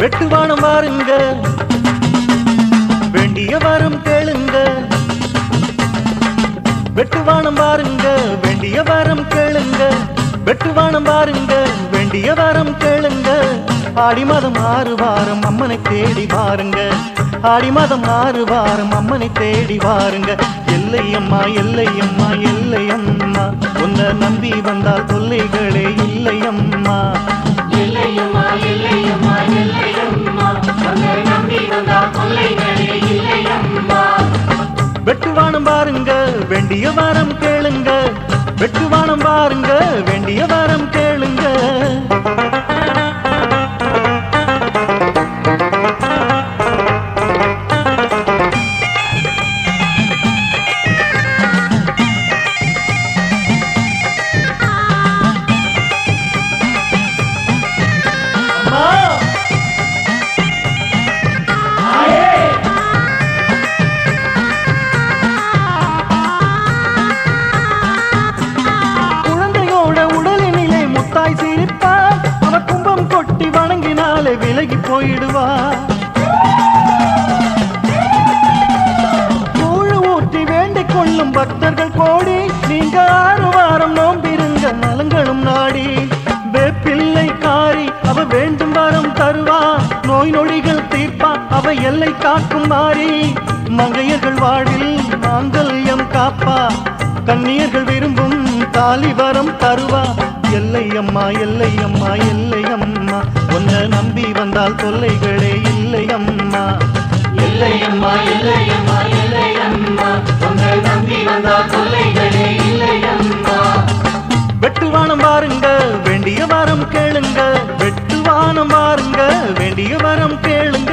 வெட்டுவானம் வாருங்க. வேண்டிய வரம் கேளுங்க. வெட்டுவானம் பாருங்க வேண்டிய வரம் கேளுங்க. வெட்டுவானம் பாருங்க வேண்டிய வரம் கேளுங்க. ஆடி மாதம் ஆறு வாரம் அம்மனை தேடி பாருங்க ஆடி மாதம் ஆறு வாரம் அம்மனை தேடி பாருங்க எல்லையம்மா எல்லையம்மா எல்லையம்மா. உன்னை நம்பி வந்தால் தொல்லைகளே இல்லையம்மா இல்லையம்மா. வெட்டுவானம் பாருங்க வேண்டிய வாரம் கேளுங்க. வெட்டுவானம் பாருங்க வேண்டிய வணங்கினாலே விலகி போயிடுவா. கூழு ஊற்றி வேண்டிக் கொள்ளும் பக்தர்கள் கோடி. நீங்க ஆறு வாரம் நோம்பிருங்க நலங்களும் நாடி. வேப்பிள்ளை காரி அவ வேண்டும் வாரம் தருவா. நோய் நொடிகள் தீர்ப்பா அவ எல்லை காக்கும் மாறி. மங்கையர்கள் வாழ்வில் மாங்கல்யம் காப்பா. கண்ணியர்கள் விரும்பும் தாலி வரம் தருவா. எல்லையம்மா எல்லையம்மா எல்லையம்மா. உன்னை நம்பி வந்தால் தொல்லைகளே இல்லையம்மா. இல்லையம்மா இல்லையம்மா இல்லையம்மா உன்னை நம்பி வந்தா கொள்ளைகளே இல்லையம்மா. வெட்டுவானம் பாருங்க வேண்டிய வரம் கேளுங்க. வெட்டுவானம் பாருங்க வேண்டிய வரம் கேளுங்க.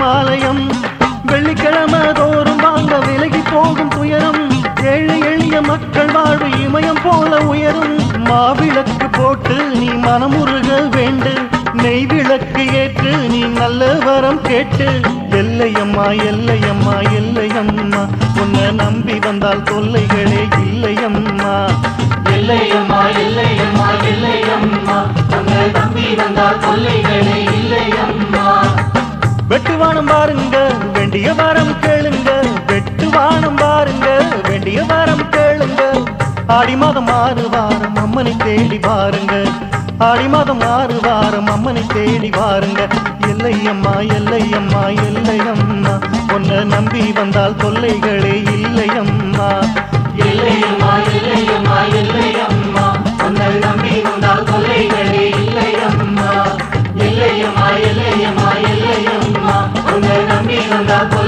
ஆலயம் வெள்ளிக்கிழமை தோறும் வாங்க விலகி போகும் துயரம். ஏழை எளிய மக்கள் வாழ்வு இமயம் போல உயரும். மாவிளக்கு போட்டு நீ மனமுருக வேண்டு. நெய் விளக்கு ஏற்று நீ நல்ல வரம் கேட்டு. எல்லையம்மா எல்லையம்மா எல்லையம்மா உன்னை நம்பி வந்தால் தொல்லைகளே இல்லையம்மா. எல்லையம்மா எல்லையம்மா எல்லையம்மா உன்னை நம்பி வந்தால் தொல்லைகளே இல்லையம்மா. வெட்டுவானம் பாருங்க வேண்டிய வாரம் கேளுங்க. வெட்டுவானம் பாருங்க வேண்டிய வாரம் கேளுங்க. ஆடி மாதம் ஆறு வாரம் அம்மனை தேடி பாருங்க ஆடி மாதம் ஆறு வாரம் அம்மனை தேடி பாருங்க எல்லையம்மா எல்லையம்மா எல்லையம்மா. உன்னை நம்பி வந்தால் தொல்லைகளே இல்லையம்மா. இல்லையம்மா இல்லை இல்லையம்மா இல்லையம்மா இல்லையம்மா